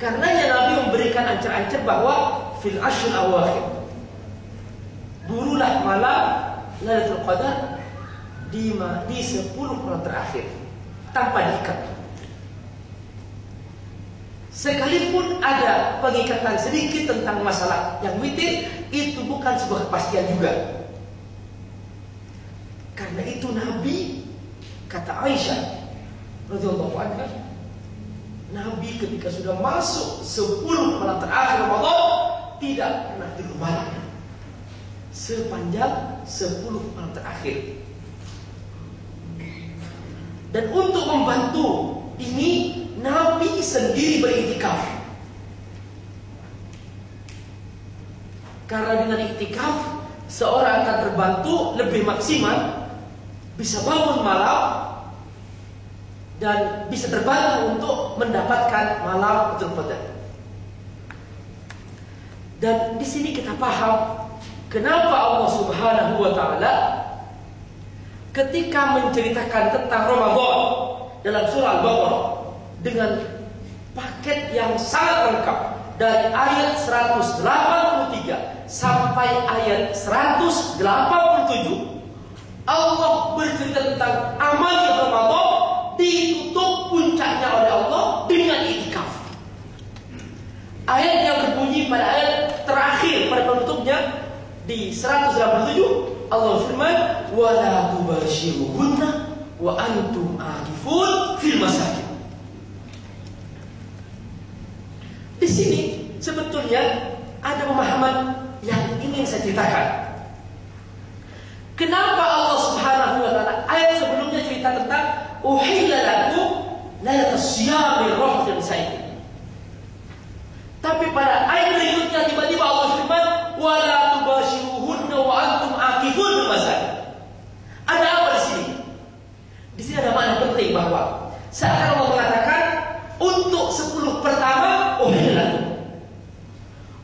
Karenanya Nabi memberikan ancar-ancar bahwa fil ashr awakhir. Burulah malam Lailatul Qadar di di 10 malam terakhir tanpa diikat. Sekalipun ada pengikatan sedikit tentang masalah yang witir, itu bukan sebuah kepastian juga. Karena itu Nabi kata Aisyah radhiyallahu anha, Nabi ketika sudah masuk 10 malam terakhir Ramadan tidak pernah tidur malam sepanjang 10 malam terakhir. Dan untuk membantu ini Nabi sendiri beriktikaf. Karena dengan iktikaf seorang akan terbantu lebih maksimal bisa bangun malam dan bisa terbantu untuk mendapatkan malam Qadar. Dan di sini kita paham kenapa Allah Subhanahu wa taala ketika menceritakan tentang Ramadan dalam surah Al-Baqarah dengan paket yang sangat lengkap dari ayat 183 sampai ayat 187 Allah bercerita tentang amal Ramadan ditutup puncaknya oleh Allah dengan itikaf. Ayat yang berbunyi pada ayat terakhir pada penutupnya di 187 Allah firman wala tubashiruhunna wa antum akifun fil masajid. Di sini sebetulnya ada pemahaman yang ingin saya ceritakan. Kenapa Allah Subhanahu wa taala ayat sebelumnya cerita tentang uhilla lakum lailatus siyami rahmatil nisaikum. Tapi pada ayat berikutnya tiba-tiba Allah firman wala tubashiruhunna wa antum akifun fil masajid. Ada apa di sini? Di sini ada makna penting bahwa saat Allah mengatakan untuk 10 pertama uhilla lakum.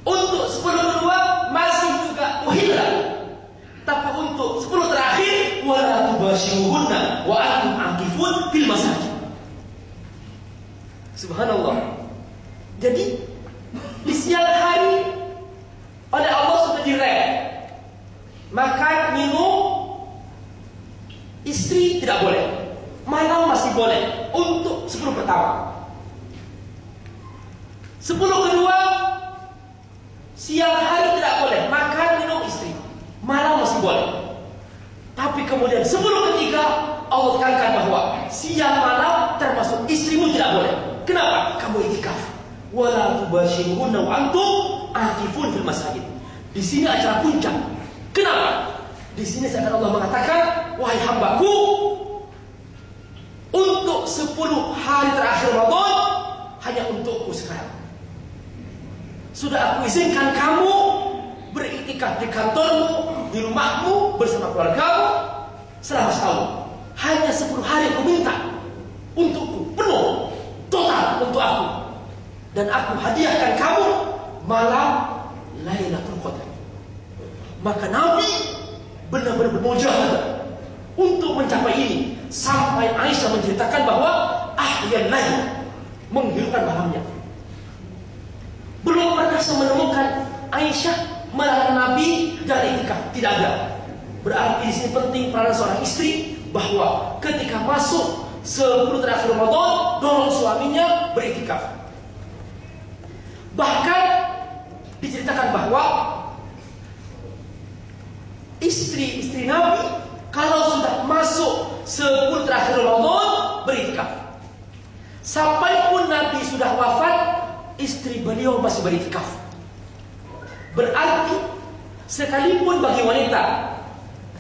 Untuk 10 kedua masih juga uhilla lakum. Tapi untuk 10 terakhir wala tubashiruhunna wa antum akifun fil masajid. Subhanallah. Jadi di siang hari oleh Allah sudah direm. Makan, minum, istri tidak boleh. Malam masih boleh untuk 10 pertama. 10 kedua siang hari tidak boleh makan, minum, istri. Malam masih boleh. Tapi kemudian 10 ketiga Allah tekankan bahwa siang malam termasuk istrimu tidak boleh. Kenapa? Kamu itikaf. Wala tubashiruhunna wa antum akifun fil masajid. Di sini acara puncak. Kenapa? Di sini saat Allah mengatakan, wahai hambaku, untuk 10 hari terakhir Ramadan hanya untukku sekarang. Sudah aku izinkan kamu beriktikaf di kantormu, di rumahmu, bersama keluargamu selama setahun. Hanya 10 hari aku minta untukku, penuh, total untuk aku. Dan aku hadiahkan kamu malam Lailatul Qadar. Maka Nabi benar-benar bermujahadah untuk mencapai ini sampai Aisyah menceritakan bahwa ahyan lain menghidupkan malamnya. Belum pernah saya menemukan Aisyah melarang Nabi dari itikaf. Tidak ada. Berarti di sini penting peran seorang istri bahwa ketika masuk sebelum terakhir Ramadan dorong suaminya beritikaf. Diceritakan bahwa istri-istri Nabi kalau sudah masuk sebelum terakhir Ramadan beritikaf. Sampai pun Nabi sudah wafat, istri beliau masih beritikaf. Berarti sekalipun bagi wanita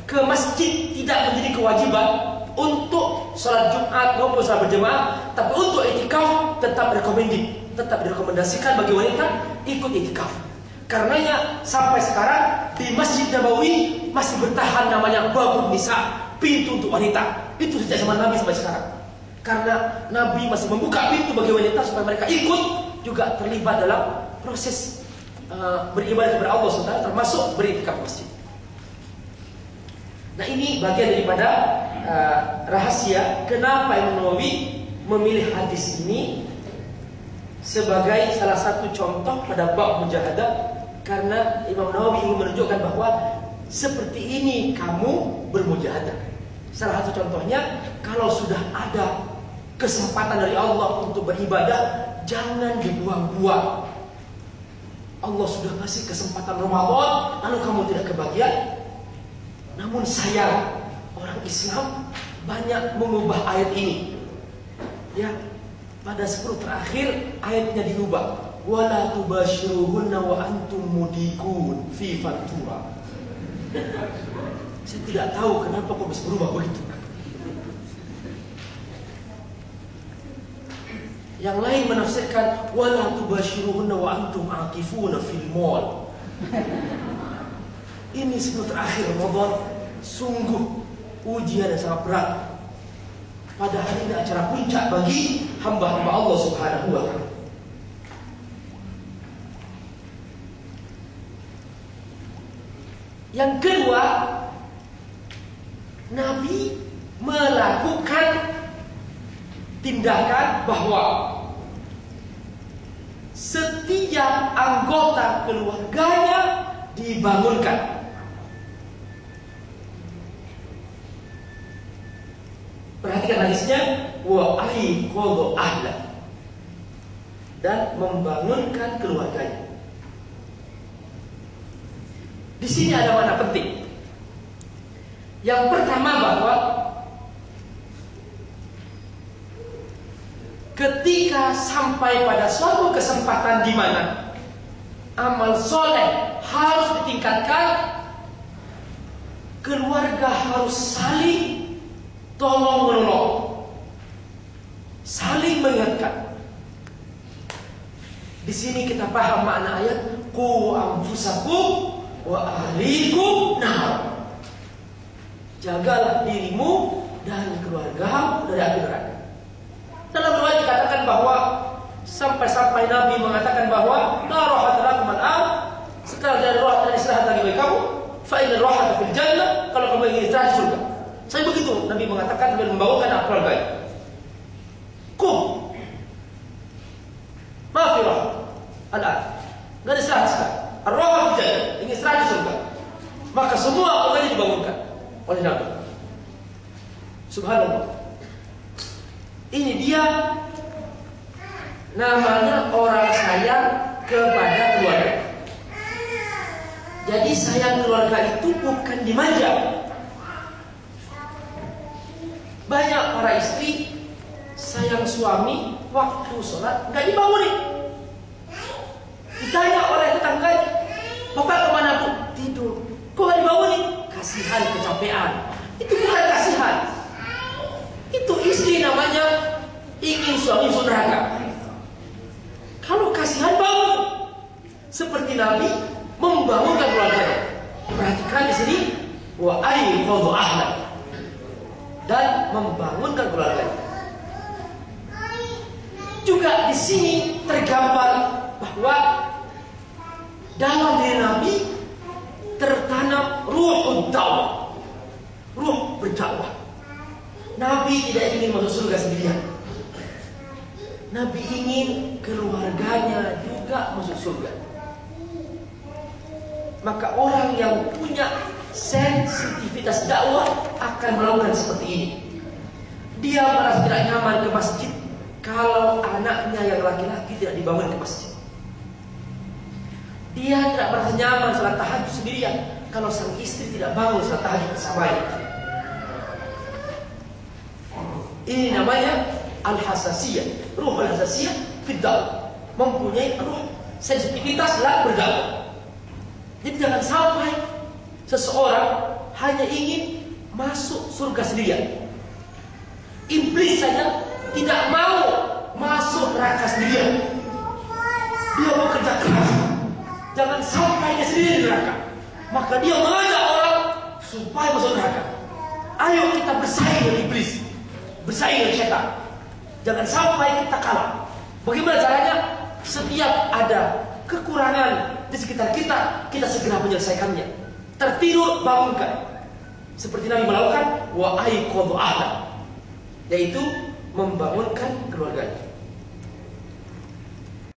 ke masjid tidak menjadi kewajiban untuk sholat Jumat maupun sholat berjemaah, tapi untuk itikaf tetap recommended, tetap direkomendasikan bagi wanita ikut itikaf. Karenanya sampai sekarang di Masjid Nabawi masih bertahan namanya babun nisa, pintu untuk wanita. Itu sejak zaman Nabi sampai sekarang. Karena Nabi masih membuka pintu bagi wanita supaya mereka ikut juga terlibat dalam proses uh, beribadah kepada Allah SWT termasuk beritikaf masjid. Nah ini bagian daripada uh, rahasia kenapa Imam Nawawi memilih hadis ini sebagai salah satu contoh pada bab mujahadah karena Imam Nawawi ingin menunjukkan bahwa seperti ini kamu bermujahadah. Salah satu contohnya kalau sudah ada kesempatan dari Allah untuk beribadah jangan dibuang-buang. Allah sudah ngasih kesempatan Ramadan lalu kamu tidak kebagian. Namun sayang orang Islam banyak mengubah ayat ini. Ya, pada 10 terakhir ayatnya diubah. Wala tubashiruhunna wa antum mudikun fi fatura. Saya tidak tahu kenapa kok bisa berubah begitu. Yang lain menafsirkan wala tubashiruhunna wa antum aqifuna fil mall. Ini sebelum terakhir Ramadan sungguh ujian yang sangat berat. Padahal ini acara puncak bagi hamba-hamba Allah Subhanahu wa taala. Yang kedua, Nabi melakukan tindakan bahwa setiap anggota keluarganya dibangunkan. Perhatikan hadisnya wa aiqadha ahla dan membangunkan keluarganya. Di sini ada mana penting. Yang pertama bahwa ketika sampai pada suatu kesempatan di mana amal soleh harus ditingkatkan, keluarga harus saling tolong menolong, saling mengingatkan. Di sini kita paham makna ayat ku amfusakum wa ahlikum nar. Jagalah dirimu dan keluargamu dari api neraka. Dalam riwayat dikatakan bahwa sampai-sampai Nabi mengatakan bahwa la rahata lakum al sekarang dari roh dan istirahat lagi bagi kamu fa inna rahata fil jannah kalau kamu ingin istirahat surga. Saya begitu Nabi mengatakan sambil membawakan keluarga. Kum. Maafirah. Al-an. Enggak ada istirahat sekarang. Jannah, ingin istirahat di surga. Maka semua keluarga dibangunkan oleh Nabi. Subhanallah. Ini dia namanya orang sayang kepada keluarga. Jadi sayang keluarga itu bukan dimanja. Banyak para istri sayang suami waktu sholat nggak dibangunin. Ditanya oleh tetangganya, bapak ke mana bu? Tidur. Kok nggak dibangunin? Kasihan kecapean. Itu bukan kasihan. Itu istri namanya ingin suami neraka. Kalau kasihan bangun. Seperti Nabi membangunkan keluarganya. Perhatikan di sini wa ahla dan membangunkan keluarganya. Juga di sini tergambar bahwa dalam diri Nabi tertanam ruh dakwah, ruh berdakwah. Nabi tidak ingin masuk surga sendirian. Nabi ingin keluarganya juga masuk surga. Maka orang yang punya sensitivitas dakwah akan melakukan seperti ini. Dia merasa tidak nyaman ke masjid kalau anaknya yang laki-laki tidak dibangun ke masjid. Dia tidak merasa nyaman salat tahajud sendirian kalau sang istri tidak bangun salat tahajud bersamanya. Ini namanya al-hasasiyah, ruh al-hasasiyah mempunyai ruh sensitivitas dalam berdakwah. Jadi jangan sampai seseorang hanya ingin masuk surga sendirian. Iblis saja tidak mau masuk neraka sendirian. Dia mau kerja keras. Jangan sampai dia sendiri di neraka. Maka dia mengajak orang supaya masuk neraka. Ayo kita bersaing dengan iblis. Bersaing dengan setan. Jangan sampai kita kalah. Bagaimana caranya? Setiap ada kekurangan di sekitar kita, kita segera menyelesaikannya. Tertidur, bangunkan. Seperti Nabi melakukan wa. Yaitu membangunkan keluarganya.